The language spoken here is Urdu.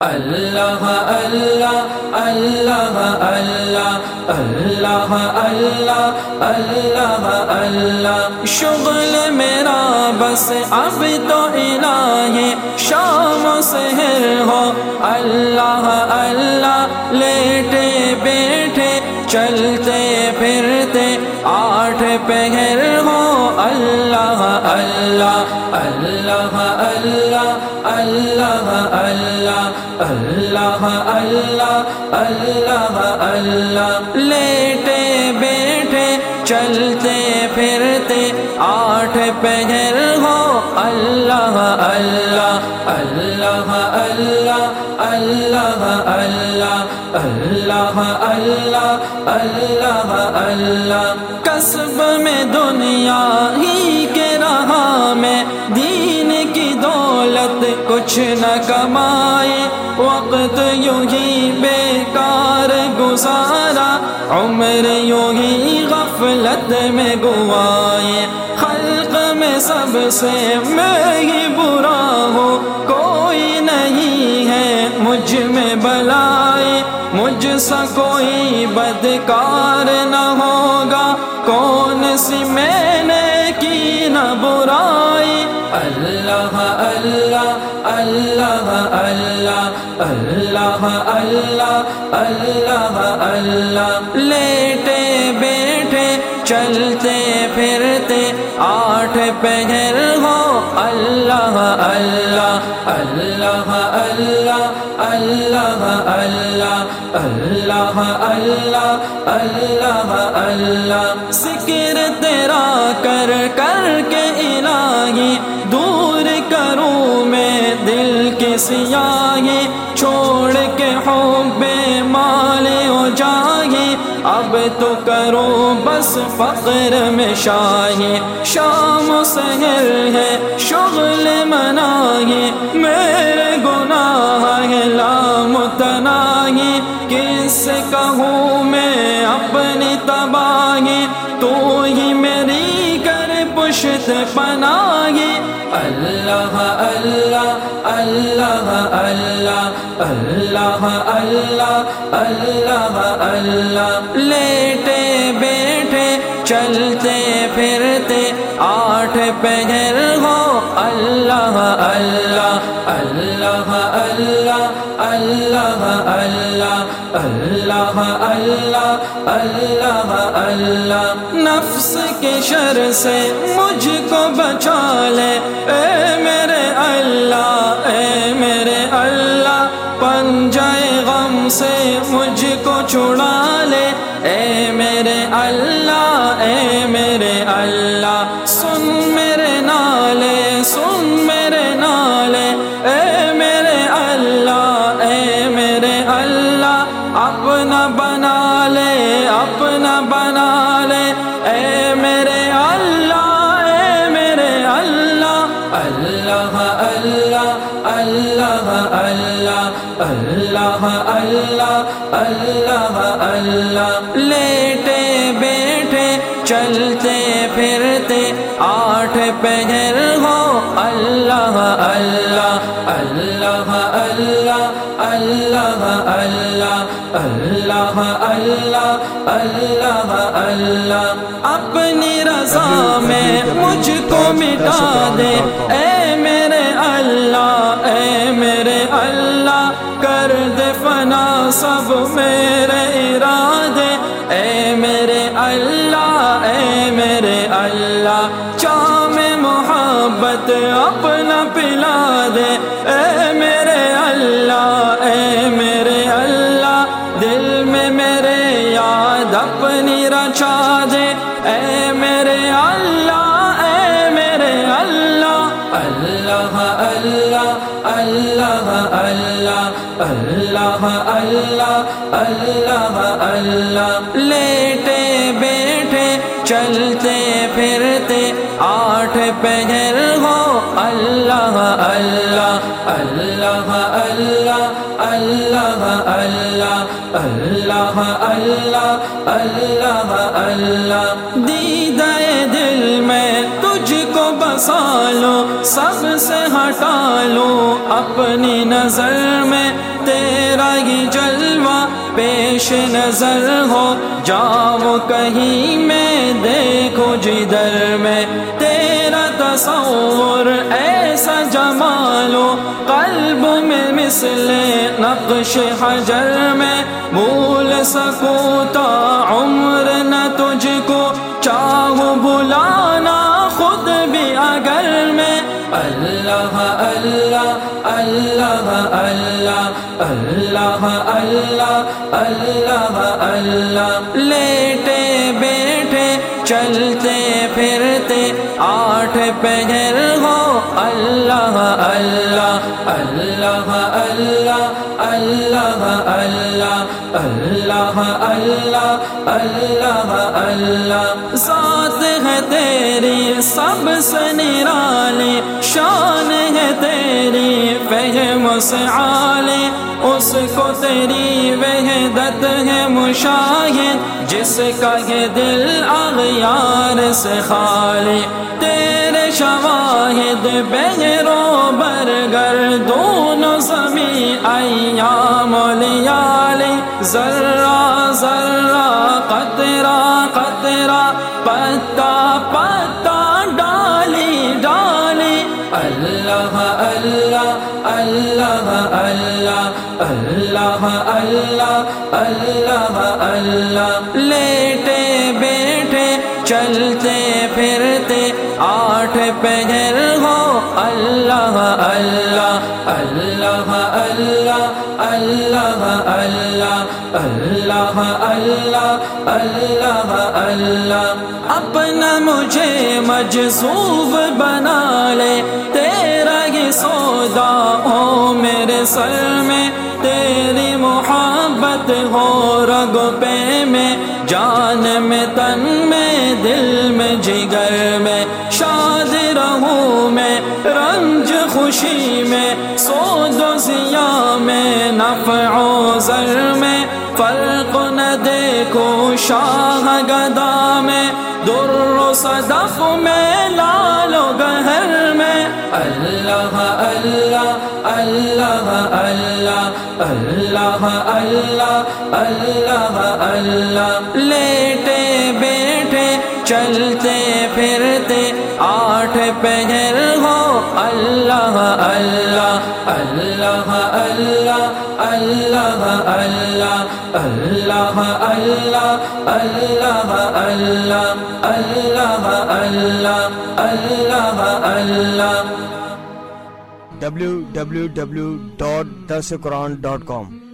اللہ اللہ اللہ اللہ اللہ اللہ اللہ اللہ. شغل میرا بس اب تو الہی شام و سحر ہو. اللہ اللہ، لیٹے بیٹھے، چلتے پھرتے، آٹھ پہر ہو. اللہ اللہ اللہ اللہ اللہ اللہ اللہ اللہ لیٹے بیٹھے چلتے پھرتے آٹھ پہر ہو اللہ اللہ اللہ اللہ اللہ اللہ اللہ اللہ اللہ اللہ کسب میں دنیا ہی کچھ نہ کمائے، وقت یوں ہی بیکار گزارا، عمر یوں ہی غفلت میں گوائے۔ خلق میں سب سے میں ہی برا ہوں کوئی نہیں ہے مجھ میں بلائے۔ مجھ سا کوئی بدکار نہ ہوگا، کون سی میں نے کی نہ برائی اللہ اللہ اللہ اللہ اللہ اللہ اللہ لیٹے بیٹھے چلتے پھرتے آٹھ پہر ہو اللہ اللہ اللہ اللہ اللہ اللہ اللہ اللہ اللہ اللہ ذکر تیرا تو کرو بس فقر میں شاہی۔ شام و ہے، شغل مناہی۔ میرے گناہ ہے لام تناہی کس سے کہوں میں اپنی تباہی؟ تو ہی میری کر پشت پناہی۔ اللہ اللہ۔ اللہ اللہ اللہ اللہ اللہ لیٹے بیٹھے چلتے پھرتے آٹھ پہر ہو اللہ اللہ اللہ اللہ اللہ اللہ اللہ اللہ اللہ اللہ نفس کے شر سے مجھ کو بچا لے اے میرے پنجائے غم سے مجھ کو چھڑا لے۔ اے میرے اللہ، اے میرے اللہ، سن میرے نالے، سن میرے نالے۔ اے میرے اللہ، اے میرے اللہ، اپنا بنا لے، اپنا بنا اللہ اللہ اللہ اللہ لیٹے بیٹھے چلتے پھرتے آٹھ پہر ہو اللہ اللہ اللہ اللہ اللہ اللہ اللہ اللہ اللہ اللہ اپنی رضا میں مجھ کو مٹا دے سب میرے ارادے اے میرے اللہ اللہ اللہ اللہ اللہ۔ لیٹے بیٹھے، چلتے پھرتے، آٹھ پہر ہو۔ اللہ اللہ اللہ اللہ اللہ اللہ اللہ اللہ اللہ اللہ۔ دیدہ دل میں تجھ کو بسا لو، سب سے ہٹا لو۔ اپنی نظر میں تیرا ہی جلوہ پیش نظر ہو، جاؤ کہیں میں دیکھو جدھر میں تیرا تصور ایسا جمالو قلب میں مثل نقش حجر میں بھول سکوں تو عمر نہ تجھ کو چاہو بلانا، خود بھی اگر میں اللہ اللہ اللہ اللہ اللہ اللہ اللہ اللہ. لیٹے بیٹھے، چلتے پھرتے. آٹھ پہر ہو اللہ اللہ اللہ اللہ اللہ اللہ اللہ اللہ اللہ اللہ. ذات ہے تیری، سب سے نرالی. شان ہے تیری، فہم سے عالی اس کو تیری وحدت ہے مشاہد. جس کا یہ دل اغیار سے خالی. تیرے شواہد بہرو برگر. دونوں زمین ایام لیالی ذرہ ذرہ قطرہ قطرہ پتا پتا ڈالی ڈالی اللہ اللہ اللہ اللہ اللہ اللہ اللہ اللہ لیٹے بیٹھے چلتے پھرتے آٹھ پہر ہو اللہ اللہ اللہ اللہ اللہ اللہ اللہ اللہ اللہ. اپنا مجھے مجذوب بنا لے. تیرا ہی سودا ہو میرے سر میں. تیری محبت ہو رگ پہ میں. جان میں، تن میں، دل میں، جگر میں. شاد رہوں میں، رنج خوشی میں. سود میں، نفع و زر میں، فرق نہ دیکھو شاہ گدا میں، در و صدف میں، لال و گہر میں۔ اللہ اللہ اللہ اللہ اللہ اللہ اللہ اللہ۔ لیٹے بیٹھے، چلتے پھرتے آٹھ پہر ہو اللہ اللہ اللہ اللہ اللہ اللہ اللہ اللہ اللہ اللہ اللہ اللہ اللہ اللہ www.dasquran.com